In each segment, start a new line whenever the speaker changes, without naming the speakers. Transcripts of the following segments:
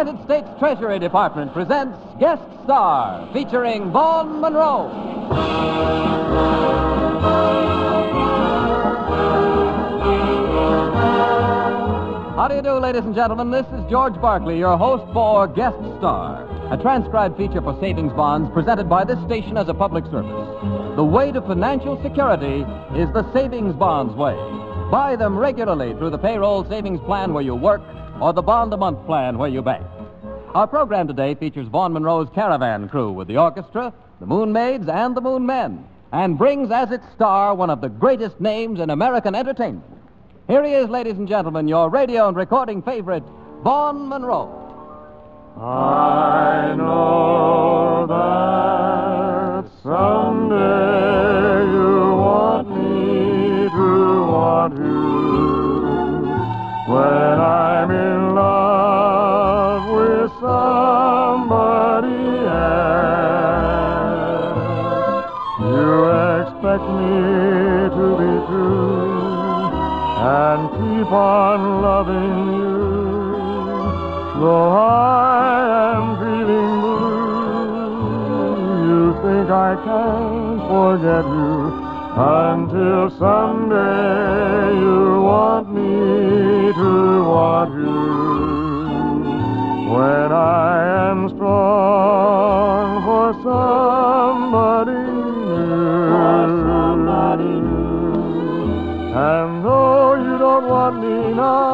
United States Treasury Department presents Guest Star, featuring Vaughn Monroe. How do you do, ladies and gentlemen? This is George Barkley, your host for Guest Star, a transcribed feature for savings bonds presented by this station as a public service. The way to financial security is the savings bonds way. Buy them regularly through the payroll savings plan where you work or the bond a month plan where you bank. Our program today features Vaughn Monroe's Caravan Crew with the orchestra, the Moon Maids, and the Moon Men, and brings as its star one of the greatest names in American entertainment. Here he is, ladies and gentlemen, your radio and recording favorite, Vaughn Monroe.
I know expect me to be true and keep on loving you. Though I am feeling blue, you think I can forget you until someday you want me to want you. When I am strong for somebody And though you don't want me now,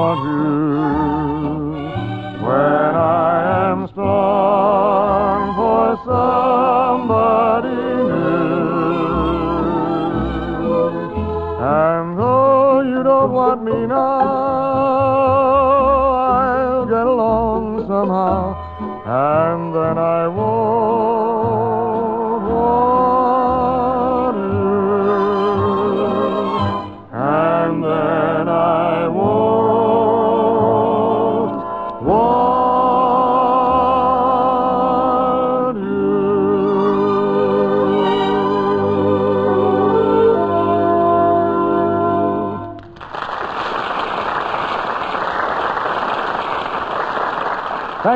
to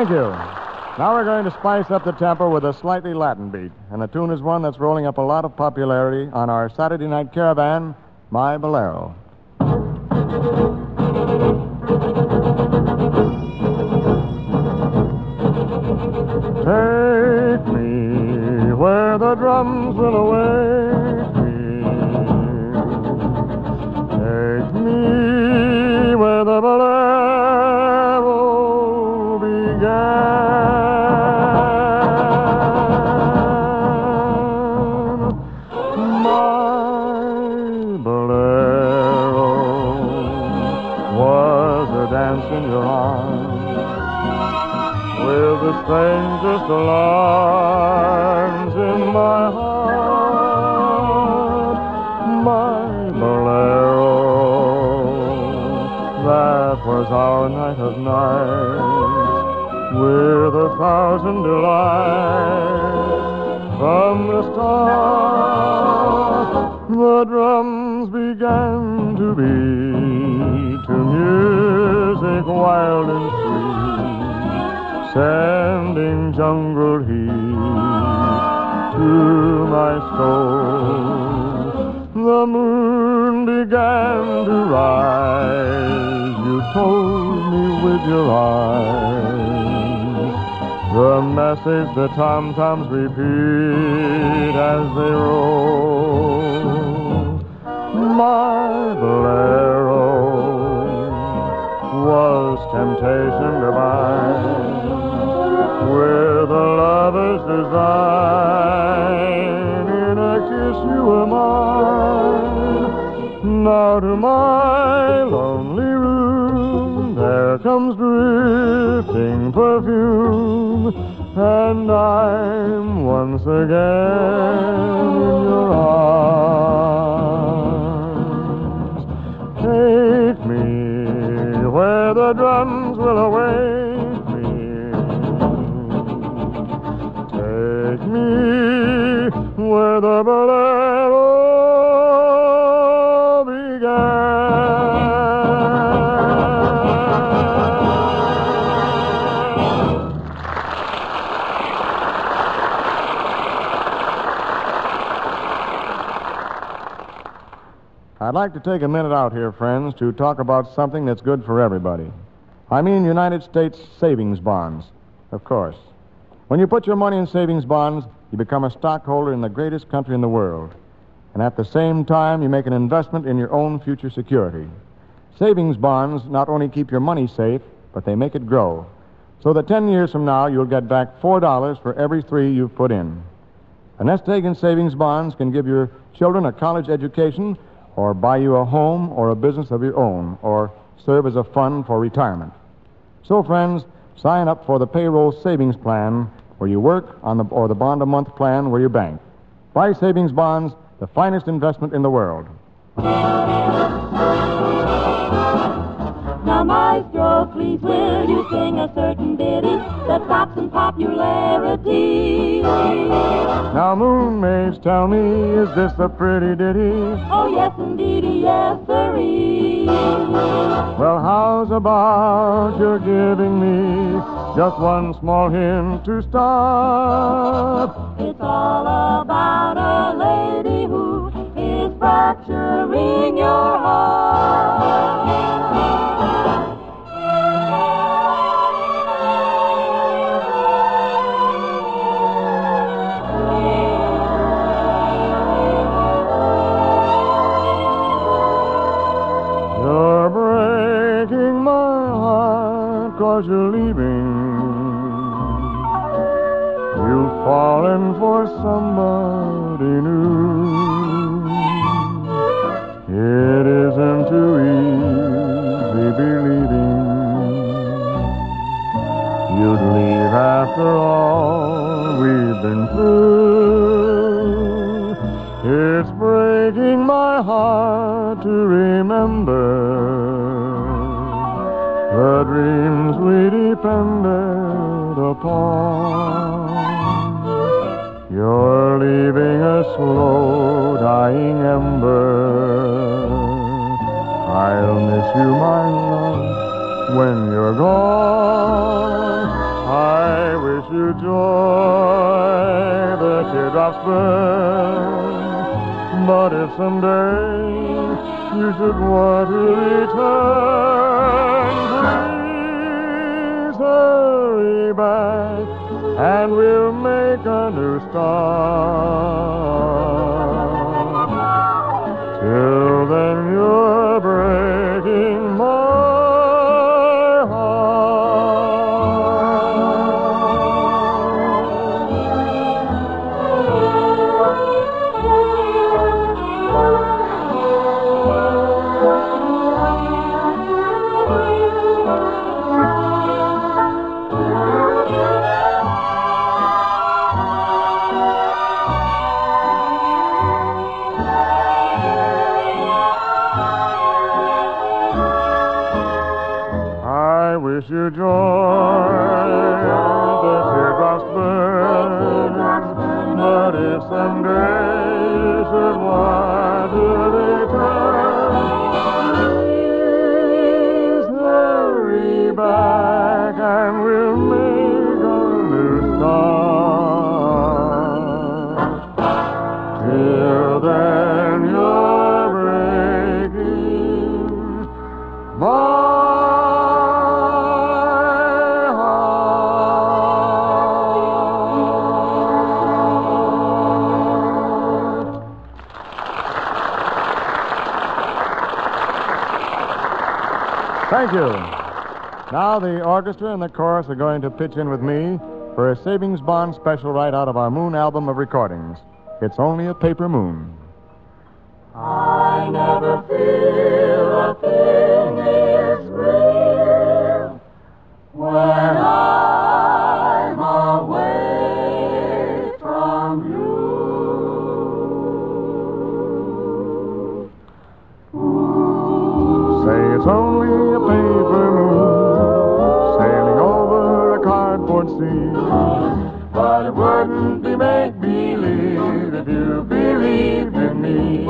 Thank you. Now we're going to spice up the tempo with a slightly Latin beat. And the tune is one that's rolling up a lot of popularity on our Saturday night caravan, My Bolero. Take me where the drums will await nights, with a thousand delights. From the start, the drums began to beat to music wild and sweet, sending jungle heat to my soul. The moon began to rise. Told me with your eyes the message the tom-toms repeat as they roll. My bolero was temptation divine with a lover's design. In a kiss you were mine. Now to my lonely comes drifting perfume, and I'm once again in your arms. Take me where the drums will await me. Take me where the like to take a minute out here, friends, to talk about something that's good for everybody. I mean United States savings bonds, of course. When you put your money in savings bonds, you become a stockholder in the greatest country in the world. And at the same time, you make an investment in your own future security. Savings bonds not only keep your money safe, but they make it grow. So that 10 years from now, you'll get back $4 for every three you've put in. A nest egg in savings bonds can give your children a college education, or buy you a home or a business of your own, or serve as a fund for retirement. So, friends, sign up for the payroll savings plan where you work on the, or the bond a month plan where you bank. Buy savings bonds, the finest investment in the world.
Now, Maestro, please will you sing a certain ditty that pops in popularity?
Now, moon maids, tell me, is this a pretty ditty?
Oh, yes, indeedy, yes, sirree.
Well, how's about your giving me just one small hint to start?
It's all about a lady who is fracturing your heart.
Cause you're leaving. You've fallen for somebody new. It isn't too easy believing you'd leave after all we've been through. It's breaking my heart to Wish you joy, the teardrops burn. But if someday you should want to return, please hurry back and we'll make a new start. Till There's your joy, the teardrops burn, but if someday you should want to return, here's hurry back and we'll make a new start. Till then, you're you. Now the orchestra and the chorus are going to pitch in with me for a savings bond special right out of our Moon album of recordings. It's only a paper moon.
I never feel a thing is real when I'm
cardboard sea. But it wouldn't be make believe if you believed in me.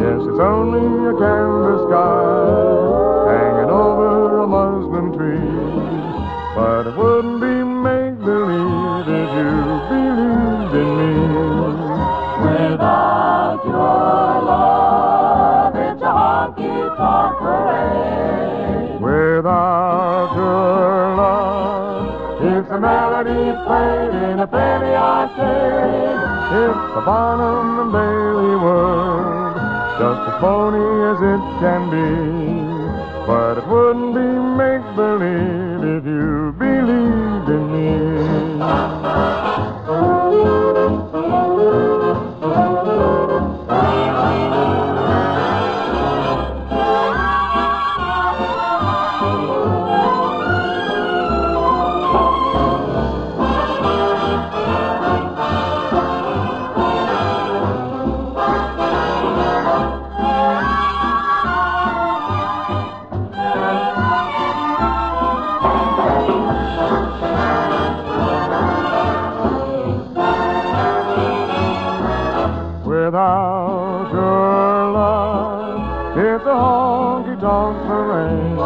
Yes, it's only a canvas a melody played in a penny arcade. It's the Barnum and Bailey world, just as phony as it can be. But it wouldn't be Without your love, it's a honky tonk parade.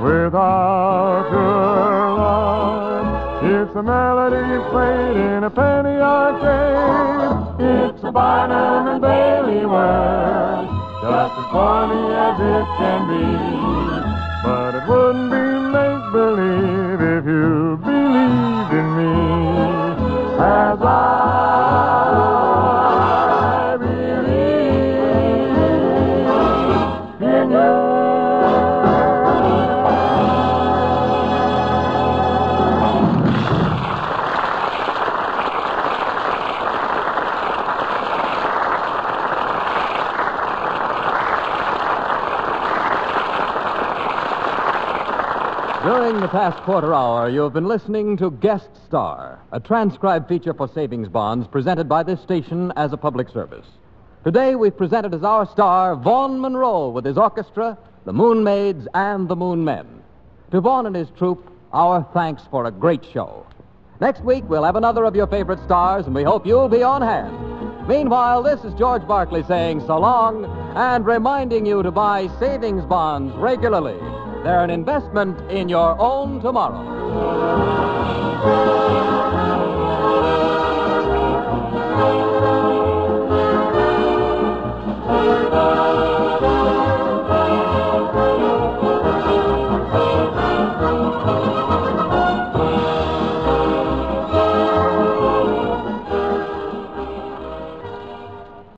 Without your love, it's a melody played in a penny arcade. It's a Barnum and Bailey world, just as funny as it can be.
During the past quarter hour, you have been listening to Guest Star, a transcribed feature for savings bonds presented by this station as a public service. Today, we've presented as our star Vaughn Monroe with his orchestra, the Moon Maids, and the Moon Men. To Vaughn and his troupe, our thanks for a great show. Next week, we'll have another of your favorite stars, and we hope you'll be on hand. Meanwhile, this is George Barkley saying so long and reminding you to buy savings bonds regularly. They're an investment in your own tomorrow.